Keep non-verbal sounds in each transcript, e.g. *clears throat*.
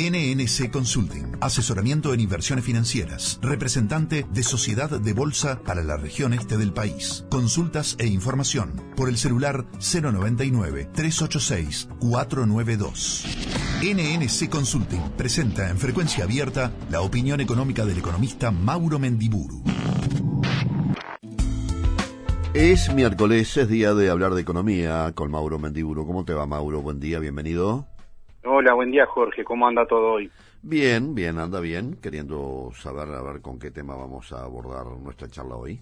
NNC Consulting, asesoramiento en inversiones financieras, representante de Sociedad de Bolsa para la región este del país. Consultas e información por el celular 099-386-492. NNC Consulting presenta en frecuencia abierta la opinión económica del economista Mauro Mendiburu. Es miércoles, es día de hablar de economía con Mauro Mendiburu. ¿Cómo te va, Mauro? Buen día, bienvenido. Hola, buen día Jorge, ¿cómo anda todo hoy? Bien, bien, anda bien, queriendo saber a ver con qué tema vamos a abordar nuestra charla hoy.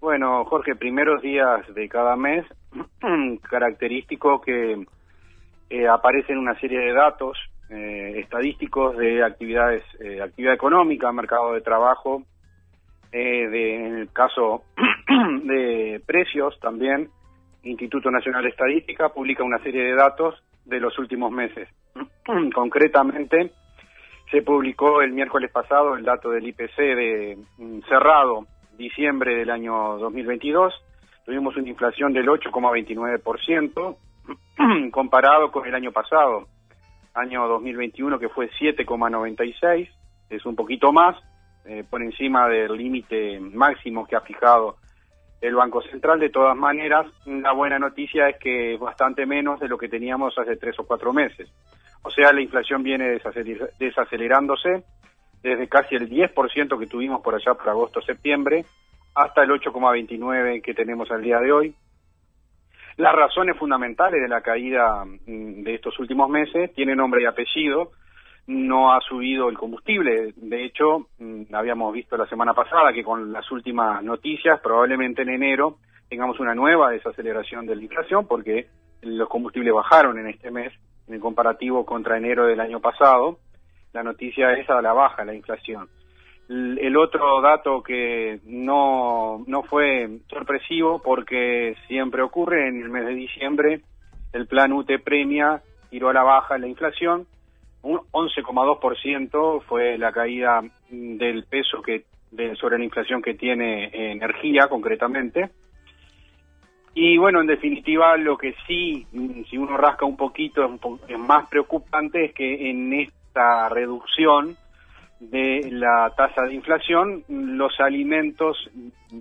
Bueno, Jorge, primeros días de cada mes, *clears throat* característico que eh, aparecen una serie de datos eh, estadísticos de actividades, eh, actividad económica, mercado de trabajo, de, en el caso *clears throat* de precios también, Instituto Nacional de Estadística publica una serie de datos de los últimos meses. *clears throat* Concretamente, se publicó el miércoles pasado el dato del IPC de mm, cerrado diciembre del año 2022. Tuvimos una inflación del 8,29% *clears throat* comparado con el año pasado, año 2021 que fue 7,96, es un poquito más, eh, por encima del límite máximo que ha fijado el Banco Central. De todas maneras, la buena noticia es que es bastante menos de lo que teníamos hace tres o cuatro meses. O sea, la inflación viene desacelerándose desde casi el 10% que tuvimos por allá por agosto-septiembre hasta el 8,29% que tenemos al día de hoy. Las razones fundamentales de la caída mm, de estos últimos meses tienen nombre y apellido no ha subido el combustible. De hecho, mm, habíamos visto la semana pasada que con las últimas noticias, probablemente en enero tengamos una nueva desaceleración de la inflación porque los combustibles bajaron en este mes en comparativo contra enero del año pasado. La noticia es a la baja la inflación. El otro dato que no, no fue sorpresivo porque siempre ocurre en el mes de diciembre, el plan UT premia tiró a la baja la inflación un 11,2% fue la caída del peso que sobre la inflación que tiene energía concretamente. Y bueno, en definitiva, lo que sí, si uno rasca un poquito, es, más preocupante es que en esta reducción de la tasa de inflación, los alimentos,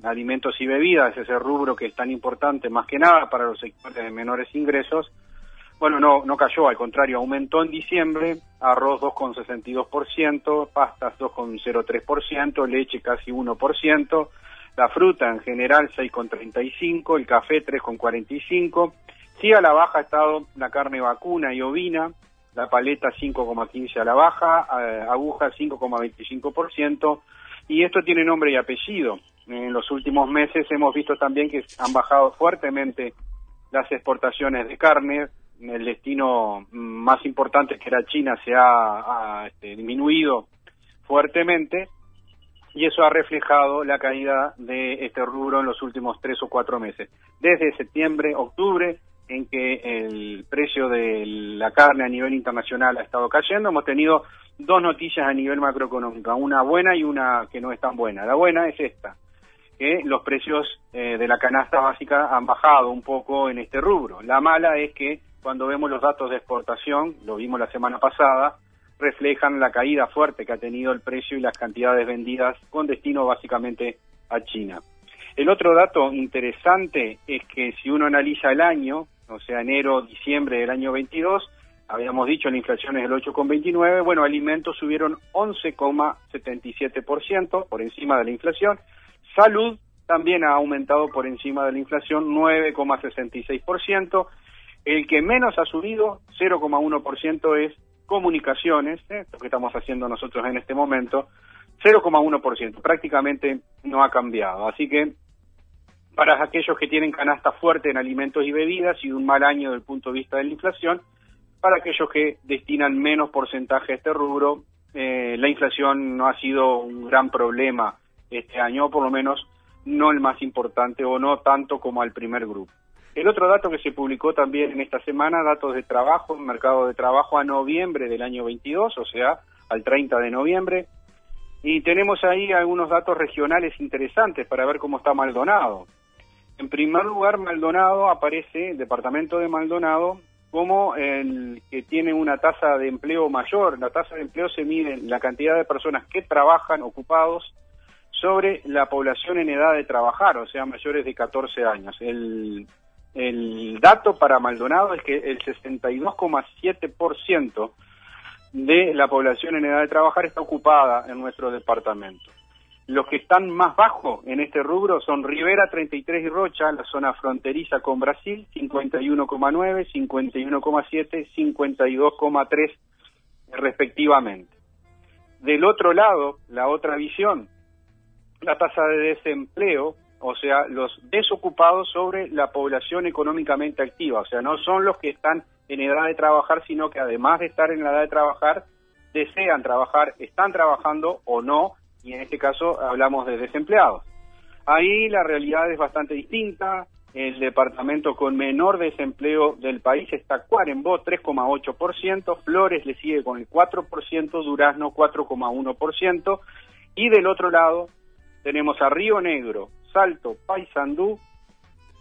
alimentos y bebidas, ese rubro que es tan importante más que nada para los sectores de menores ingresos, bueno, no, no cayó, al contrario, aumentó en diciembre, arroz 2,62%, pastas 2,03%, leche casi 1%, la fruta en general 6,35%, el café 3,45%, sí a la baja ha estado la carne vacuna y ovina, la paleta 5,15 a la baja, eh, aguja 5,25%, y esto tiene nombre y apellido. En los últimos meses hemos visto también que han bajado fuertemente las exportaciones de carne, el destino más importante que era China se ha, este, disminuido fuertemente y eso ha reflejado la caída de este rubro en los últimos tres o cuatro meses. Desde septiembre, octubre, en que el precio de la carne a nivel internacional ha estado cayendo, hemos tenido dos noticias a nivel macroeconómico, una buena y una que no es tan buena. La buena es esta, que los precios eh, de la canasta básica han bajado un poco en este rubro. La mala es que cuando vemos los datos de exportación, lo vimos la semana pasada, reflejan la caída fuerte que ha tenido el precio y las cantidades vendidas con destino básicamente a China. El otro dato interesante es que si uno analiza el año, o sea, enero, diciembre del año 22, habíamos dicho la inflación es del 8,29, bueno, alimentos subieron 11,77% por encima de la inflación, salud también ha aumentado por encima de la inflación 9,66%, el que menos ha subido, 0,1%, es comunicaciones, ¿eh? lo que estamos haciendo nosotros en este momento, 0,1%, prácticamente no ha cambiado. Así que para aquellos que tienen canasta fuerte en alimentos y bebidas y un mal año desde el punto de vista de la inflación, para aquellos que destinan menos porcentaje a este rubro, eh, la inflación no ha sido un gran problema este año, o por lo menos no el más importante o no tanto como al primer grupo. El otro dato que se publicó también en esta semana, datos de trabajo, mercado de trabajo a noviembre del año 22, o sea, al 30 de noviembre. Y tenemos ahí algunos datos regionales interesantes para ver cómo está Maldonado. En primer lugar, Maldonado aparece, el departamento de Maldonado, como el que tiene una tasa de empleo mayor. La tasa de empleo se mide en la cantidad de personas que trabajan ocupados sobre la población en edad de trabajar, o sea, mayores de 14 años. El, el dato para Maldonado es que el 62,7% de la población en edad de trabajar está ocupada en nuestro departamento. Los que están más bajo en este rubro son Rivera 33 y Rocha, la zona fronteriza con Brasil, 51,9, 51,7, 52,3 respectivamente. Del otro lado, la otra visión, la tasa de desempleo, o sea, los desocupados sobre la población económicamente activa, o sea, no son los que están en edad de trabajar, sino que además de estar en la edad de trabajar, desean trabajar, están trabajando o no, y en este caso hablamos de desempleados. Ahí la realidad es bastante distinta. El departamento con menor desempleo del país está Cuarembó, 3,8%, Flores le sigue con el 4%, Durazno 4,1%, y del otro lado tenemos a Río Negro, Salto, Paysandú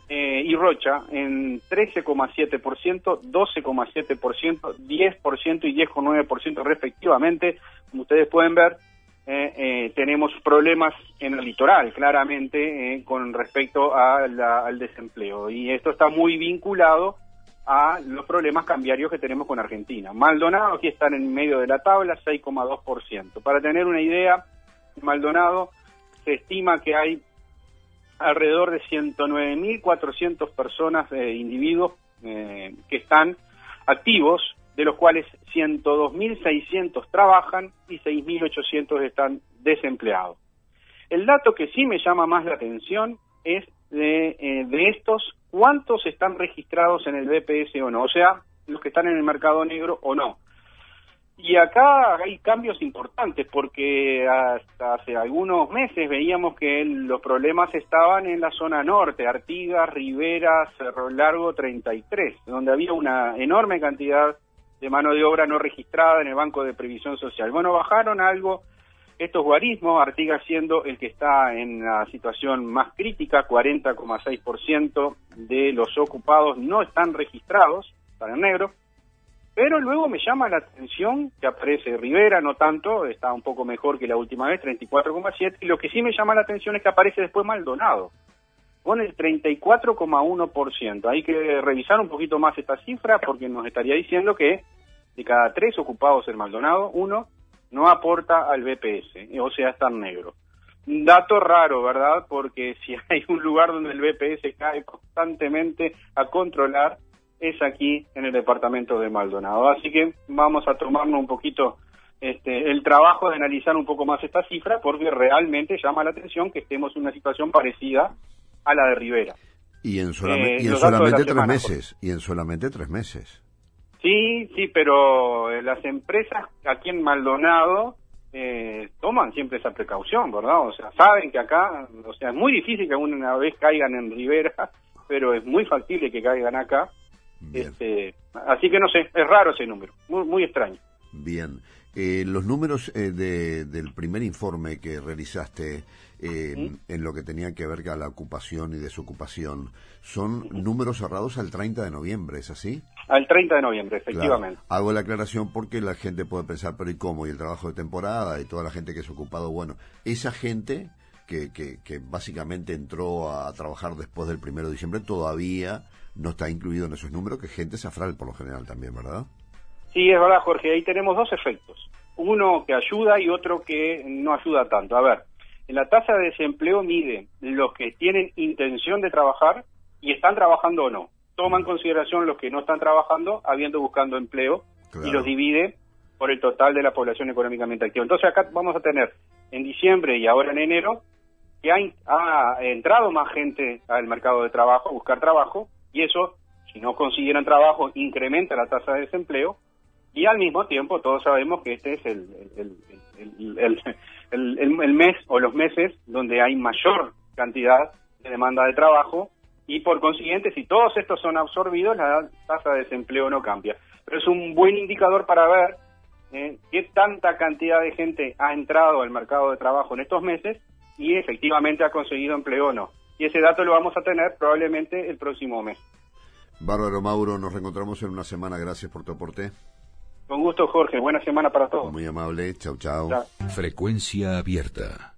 eh, y Rocha en 13,7%, 12,7%, 10% y 10,9% respectivamente. Como ustedes pueden ver, eh, eh, tenemos problemas en el litoral, claramente, con respecto al desempleo. Y esto está muy vinculado a los problemas cambiarios que tenemos con Argentina. Maldonado aquí están en medio de la tabla, 6,2%. Para tener una idea, Maldonado se estima que hay alrededor de 109.400 personas, individuos, que están activos de los cuales 102.600 trabajan y 6.800 están desempleados. El dato que sí me llama más la atención es de, eh, de estos, cuántos están registrados en el BPS o no, o sea, los que están en el mercado negro o no. Y acá hay cambios importantes porque hasta hace algunos meses veíamos que los problemas estaban en la zona norte, Artigas, Rivera, Cerro Largo 33, donde había una enorme cantidad de mano de obra no registrada en el Banco de Previsión Social. Bueno, bajaron algo estos guarismos, Artigas siendo el que está en la situación más crítica, 40,6% de los ocupados no están registrados, para el negro, pero luego me llama la atención que aparece Rivera, no tanto, está un poco mejor que la última vez, 34,7, y lo que sí me llama la atención es que aparece después Maldonado, con el 34,1%. Hay que revisar un poquito más esta cifra porque nos estaría diciendo que de cada tres ocupados en Maldonado, uno no aporta al BPS, o sea, está en negro. Un dato raro, ¿verdad? Porque *laughs* si hay un lugar donde el BPS cae constantemente a controlar, es aquí en el departamento de Maldonado. Así que vamos a tomarnos un poquito este, el trabajo de analizar un poco más esta cifra porque realmente llama la atención que estemos en una situación parecida a la de Rivera. Y en, eh, solamente tres meses. Y en solamente tres meses. Sí, sí, pero eh, las empresas aquí en Maldonado eh, toman siempre esa precaución, ¿verdad? O sea, saben que acá, o sea, es muy difícil que una vez caigan en Rivera, *laughs* pero es muy factible que caigan acá. Este, así que no sé, es raro ese número, muy, muy extraño. Bien. Eh, los números eh, de, del primer informe que realizaste eh, en lo que tenía que ver con la ocupación y desocupación son números cerrados al 30 de noviembre, ¿es así? Al 30 de noviembre, efectivamente. Hago la aclaración porque la gente puede pensar, pero ¿y cómo? Y el trabajo de temporada y toda la gente que es ocupado, bueno, esa gente que, que, que básicamente entró a trabajar después del 1 de diciembre todavía no está incluido en esos números, que gente safral por lo general también, ¿verdad? Sí, es verdad, Jorge. Ahí tenemos dos efectos. Uno que ayuda y otro que no ayuda tanto. A ver, en la tasa de desempleo mide los que tienen intención de trabajar y están trabajando o no. Toma en consideración los que no están trabajando, habiendo buscando empleo, y los divide por el total de la población económicamente activa. Entonces acá vamos a tener en diciembre y ahora en enero que ha entrado más gente al mercado de trabajo, a buscar trabajo, y eso, si no consiguieran trabajo, incrementa la tasa de desempleo, y al mismo tiempo todos sabemos que este es el, el, mes o los meses donde hay mayor cantidad de demanda de trabajo y por consiguiente si todos estos son absorbidos la tasa de desempleo no cambia. Pero es un buen indicador para ver eh, qué tanta cantidad de gente ha entrado al mercado de trabajo en estos meses y efectivamente ha conseguido empleo o no. Y ese dato lo vamos a tener probablemente el próximo mes. Bárbaro Mauro, nos reencontramos en una semana. Gracias por tu aporte. Con gusto, Jorge. Buena semana para todos. Muy amable. Chau, chau. Frecuencia abierta.